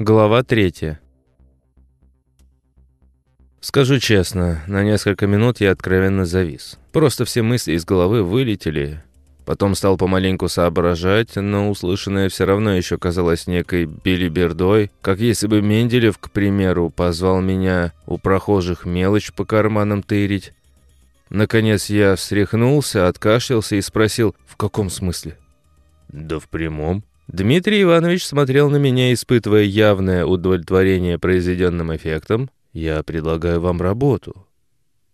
Глава третья. Скажу честно, на несколько минут я откровенно завис. Просто все мысли из головы вылетели. Потом стал помаленьку соображать, но услышанное все равно еще казалось некой билибердой, как если бы Менделев, к примеру, позвал меня у прохожих мелочь по карманам тырить. Наконец я встряхнулся, откашлялся и спросил, в каком смысле? «Да в прямом». Дмитрий Иванович смотрел на меня, испытывая явное удовлетворение произведенным эффектом. «Я предлагаю вам работу.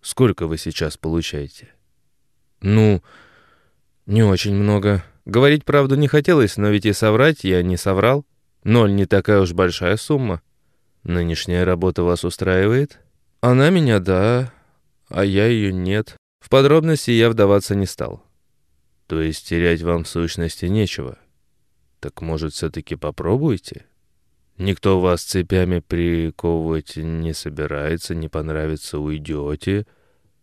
Сколько вы сейчас получаете?» «Ну, не очень много. Говорить правду не хотелось, но ведь и соврать я не соврал. Ноль не такая уж большая сумма. Нынешняя работа вас устраивает?» «Она меня, да, а я ее нет». В подробности я вдаваться не стал. «То есть терять вам в сущности нечего?» Так может, все-таки попробуйте? Никто вас цепями приковывать не собирается, не понравится, уйдете.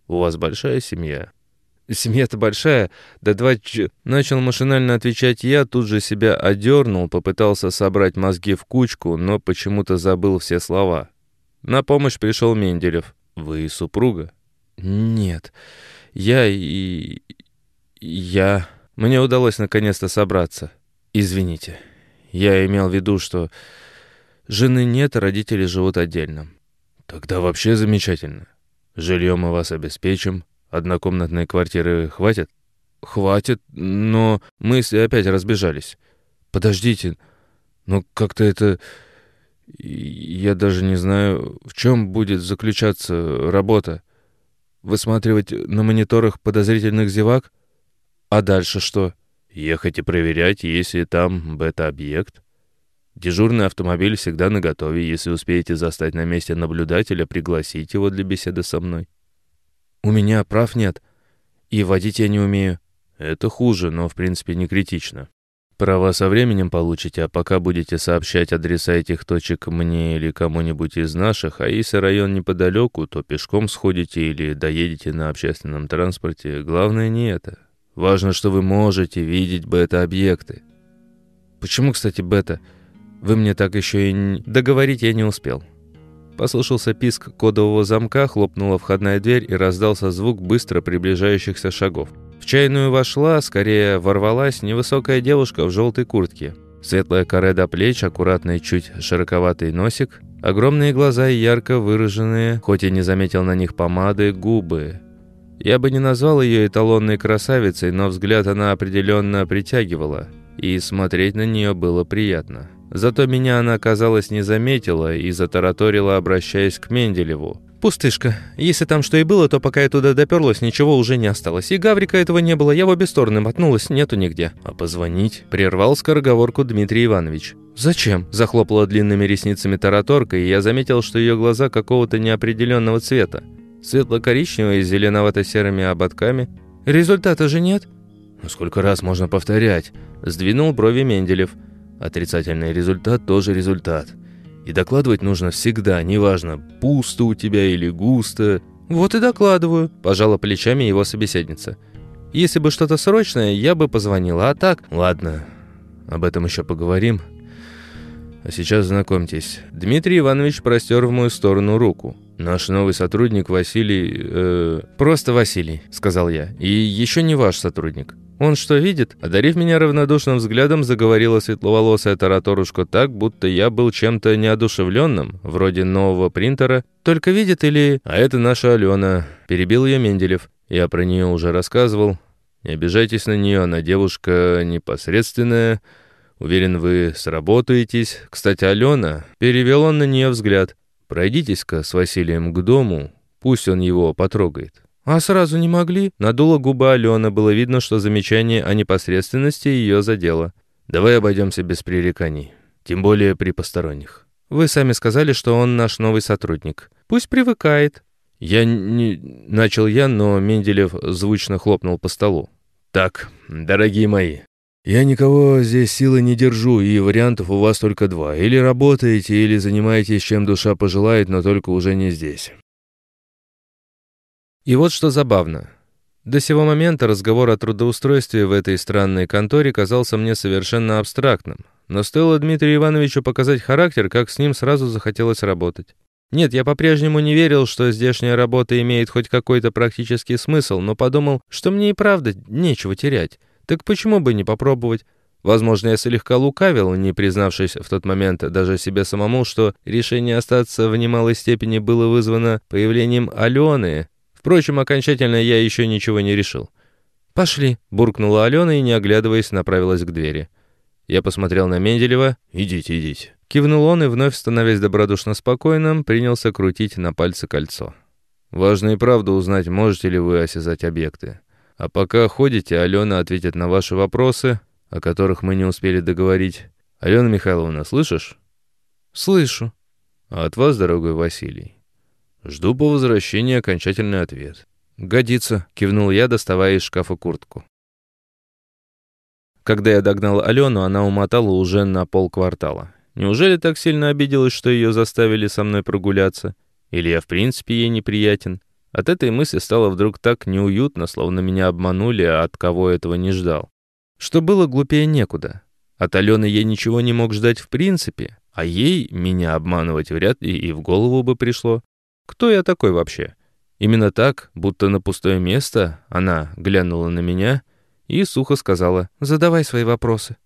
У вас большая семья. Семья-то большая, да два ч... Начал машинально отвечать я, тут же себя одернул, попытался собрать мозги в кучку, но почему-то забыл все слова. На помощь пришел Менделев. Вы супруга? Нет, я и... я... Мне удалось наконец-то собраться. Извините. Я имел в виду, что жены нет, а родители живут отдельно. Тогда вообще замечательно. Жилье мы вас обеспечим. Однокомнатной квартиры хватит? Хватит, но мысли опять разбежались. Подождите, но как-то это... Я даже не знаю, в чем будет заключаться работа. Высматривать на мониторах подозрительных зевак? А дальше что? Ехать и проверять, если там бета-объект. Дежурный автомобиль всегда наготове. Если успеете застать на месте наблюдателя, пригласить его для беседы со мной. У меня прав нет. И водить я не умею. Это хуже, но в принципе не критично. Права со временем получите, а пока будете сообщать адреса этих точек мне или кому-нибудь из наших, а если район неподалеку, то пешком сходите или доедете на общественном транспорте. Главное не это. Важно, что вы можете видеть бета-объекты. Почему, кстати, бета? Вы мне так еще и не... Договорить я не успел. Послышался писк кодового замка, хлопнула входная дверь и раздался звук быстро приближающихся шагов. В чайную вошла, скорее ворвалась, невысокая девушка в желтой куртке. Светлая коре до плеч, аккуратный, чуть широковатый носик, огромные глаза и ярко выраженные, хоть и не заметил на них помады, губы. Я бы не назвал ее эталонной красавицей, но взгляд она определенно притягивала, и смотреть на нее было приятно. Зато меня она, казалось, не заметила и затараторила, обращаясь к Менделеву. «Пустышка. Если там что и было, то пока я туда доперлась, ничего уже не осталось. И Гаврика этого не было, я в обе стороны мотнулась, нету нигде». «А позвонить?» – прервал скороговорку Дмитрий Иванович. «Зачем?» – захлопала длинными ресницами тараторка, и я заметил, что ее глаза какого-то неопределенного цвета светло-коричневой с зеленовато-серыми ободками. Результата же нет. Ну сколько раз можно повторять? Сдвинул брови Менделев. Отрицательный результат тоже результат. И докладывать нужно всегда, неважно, пусто у тебя или густо. Вот и докладываю, пожала плечами его собеседница. Если бы что-то срочное, я бы позвонила, а так... Ладно, об этом еще поговорим. А сейчас знакомьтесь. Дмитрий Иванович простер в мою сторону руку. Наш новый сотрудник Василий... Э, просто Василий, сказал я. И еще не ваш сотрудник. Он что видит? Одарив меня равнодушным взглядом, заговорила светловолосая тараторушка так, будто я был чем-то неодушевленным, вроде нового принтера. Только видит или... А это наша Алена. Перебил ее Менделев. Я про нее уже рассказывал. Не обижайтесь на нее, она девушка непосредственная. Уверен, вы сработаетесь. Кстати, Алена... Перевел он на нее взгляд. Пройдитесь-ка с Василием к дому, пусть он его потрогает». «А сразу не могли?» Надула губа Алена, было видно, что замечание о непосредственности ее задело. «Давай обойдемся без пререканий, тем более при посторонних». «Вы сами сказали, что он наш новый сотрудник. Пусть привыкает». «Я не...» — начал я, но Менделев звучно хлопнул по столу. «Так, дорогие мои, я никого здесь силы не держу, и вариантов у вас только два. Или работаете, или занимаетесь, чем душа пожелает, но только уже не здесь. И вот что забавно. До сего момента разговор о трудоустройстве в этой странной конторе казался мне совершенно абстрактным. Но стоило Дмитрию Ивановичу показать характер, как с ним сразу захотелось работать. Нет, я по-прежнему не верил, что здешняя работа имеет хоть какой-то практический смысл, но подумал, что мне и правда нечего терять. Так почему бы не попробовать? Возможно, я слегка лукавил, не признавшись в тот момент даже себе самому, что решение остаться в немалой степени было вызвано появлением Алены. Впрочем, окончательно я еще ничего не решил. «Пошли», — буркнула Алена и, не оглядываясь, направилась к двери. Я посмотрел на Менделева. «Идите, идите». Кивнул он и, вновь становясь добродушно спокойным, принялся крутить на пальце кольцо. «Важно и правда узнать, можете ли вы осязать объекты. А пока ходите, Алена ответит на ваши вопросы, о которых мы не успели договорить. Алена Михайловна, слышишь?» «Слышу». «А от вас, дорогой Василий, жду по возвращении окончательный ответ». «Годится», — кивнул я, доставая из шкафа куртку. Когда я догнал Алену, она умотала уже на полквартала. Неужели так сильно обиделась, что ее заставили со мной прогуляться? Или я в принципе ей неприятен? От этой мысли стало вдруг так неуютно, словно меня обманули, а от кого этого не ждал. Что было глупее некуда. От Алены я ничего не мог ждать в принципе, а ей меня обманывать вряд ли и в голову бы пришло. Кто я такой вообще? Именно так, будто на пустое место, она глянула на меня и сухо сказала «Задавай свои вопросы».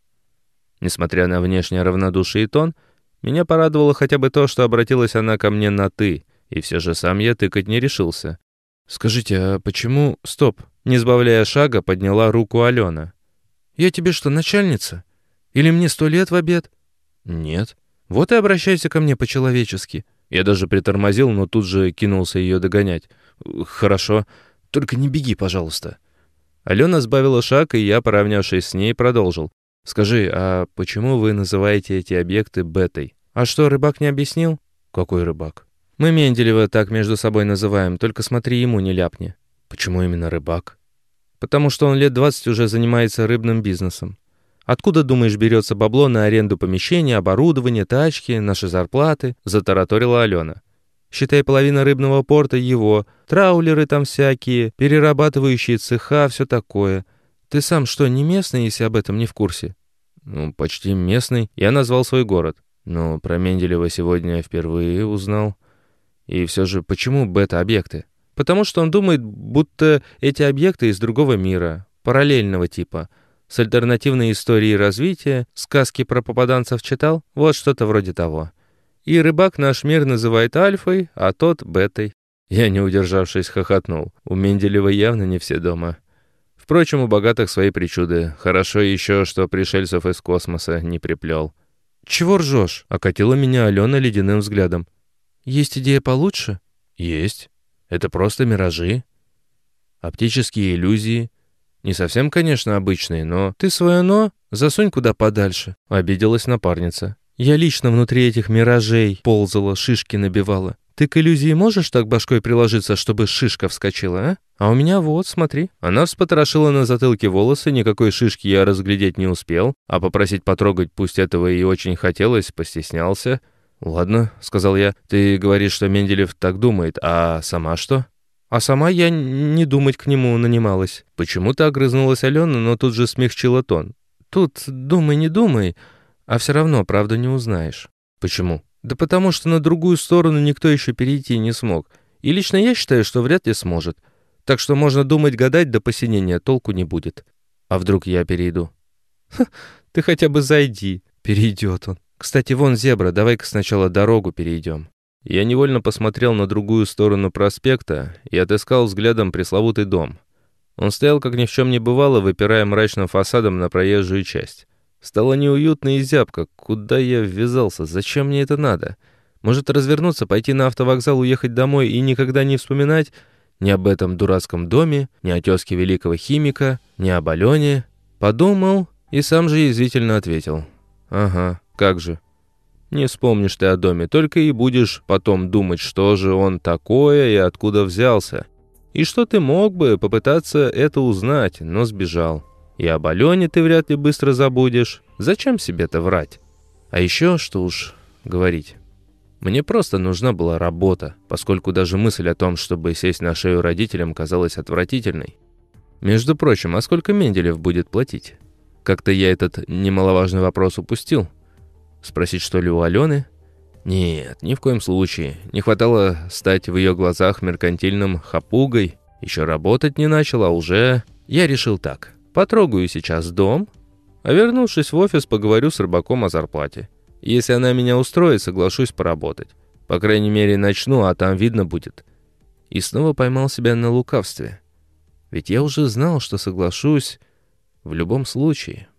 Несмотря на внешнее равнодушие и тон, меня порадовало хотя бы то, что обратилась она ко мне на «ты», и все же сам я тыкать не решился. «Скажите, а почему...» «Стоп!» Не сбавляя шага, подняла руку Алена. «Я тебе что, начальница? Или мне сто лет в обед?» «Нет». «Вот и обращайся ко мне по-человечески». Я даже притормозил, но тут же кинулся ее догонять. «Хорошо. Только не беги, пожалуйста». Алена сбавила шаг, и я, поравнявшись с ней, продолжил. Скажи, а почему вы называете эти объекты бетой? А что, рыбак не объяснил? Какой рыбак? Мы Менделева так между собой называем, только смотри, ему не ляпни. Почему именно рыбак? Потому что он лет 20 уже занимается рыбным бизнесом. Откуда, думаешь, берется бабло на аренду помещения, оборудование, тачки, наши зарплаты? Затараторила Алена. Считай, половина рыбного порта его, траулеры там всякие, перерабатывающие цеха, все такое. Ты сам что, не местный, если об этом не в курсе? Ну, почти местный. Я назвал свой город. Но про Менделева сегодня впервые узнал. И все же, почему бета-объекты? Потому что он думает, будто эти объекты из другого мира, параллельного типа. С альтернативной историей развития, сказки про попаданцев читал? Вот что-то вроде того. И рыбак наш мир называет альфой, а тот — бетой. Я, не удержавшись, хохотнул. У Менделева явно не все дома. Впрочем, у богатых свои причуды. Хорошо еще, что пришельцев из космоса не приплел. «Чего ржешь?» — окатила меня Алена ледяным взглядом. «Есть идея получше?» «Есть. Это просто миражи. Оптические иллюзии. Не совсем, конечно, обычные, но...» «Ты свое «но» засунь куда подальше», — обиделась напарница. «Я лично внутри этих миражей ползала, шишки набивала. Ты к иллюзии можешь так башкой приложиться, чтобы шишка вскочила, а? А у меня вот, смотри». Она вспотрошила на затылке волосы, никакой шишки я разглядеть не успел, а попросить потрогать, пусть этого и очень хотелось, постеснялся. «Ладно», — сказал я, — «ты говоришь, что Менделев так думает, а сама что?» А сама я не думать к нему нанималась. Почему-то огрызнулась Алена, но тут же смягчила тон. «Тут думай, не думай, а все равно правду не узнаешь». «Почему?» Да потому что на другую сторону никто еще перейти не смог. И лично я считаю, что вряд ли сможет. Так что можно думать, гадать до посинения, толку не будет. А вдруг я перейду? Ха, ты хотя бы зайди. Перейдет он. Кстати, вон зебра, давай-ка сначала дорогу перейдем. Я невольно посмотрел на другую сторону проспекта и отыскал взглядом пресловутый дом. Он стоял, как ни в чем не бывало, выпирая мрачным фасадом на проезжую часть. Стало неуютно и зябко. Куда я ввязался? Зачем мне это надо? Может, развернуться, пойти на автовокзал, уехать домой и никогда не вспоминать ни об этом дурацком доме, ни о тезке великого химика, ни об Алене? Подумал и сам же язвительно ответил. «Ага, как же. Не вспомнишь ты о доме, только и будешь потом думать, что же он такое и откуда взялся. И что ты мог бы попытаться это узнать, но сбежал». И об Алене ты вряд ли быстро забудешь. Зачем себе-то врать? А еще, что уж говорить. Мне просто нужна была работа, поскольку даже мысль о том, чтобы сесть на шею родителям, казалась отвратительной. Между прочим, а сколько Менделев будет платить? Как-то я этот немаловажный вопрос упустил. Спросить, что ли, у Алены? Нет, ни в коем случае. Не хватало стать в ее глазах меркантильным хапугой. Еще работать не начал, а уже... Я решил так. Потрогаю сейчас дом, а вернувшись в офис, поговорю с рыбаком о зарплате. Если она меня устроит, соглашусь поработать. По крайней мере, начну, а там видно будет. И снова поймал себя на лукавстве. Ведь я уже знал, что соглашусь в любом случае.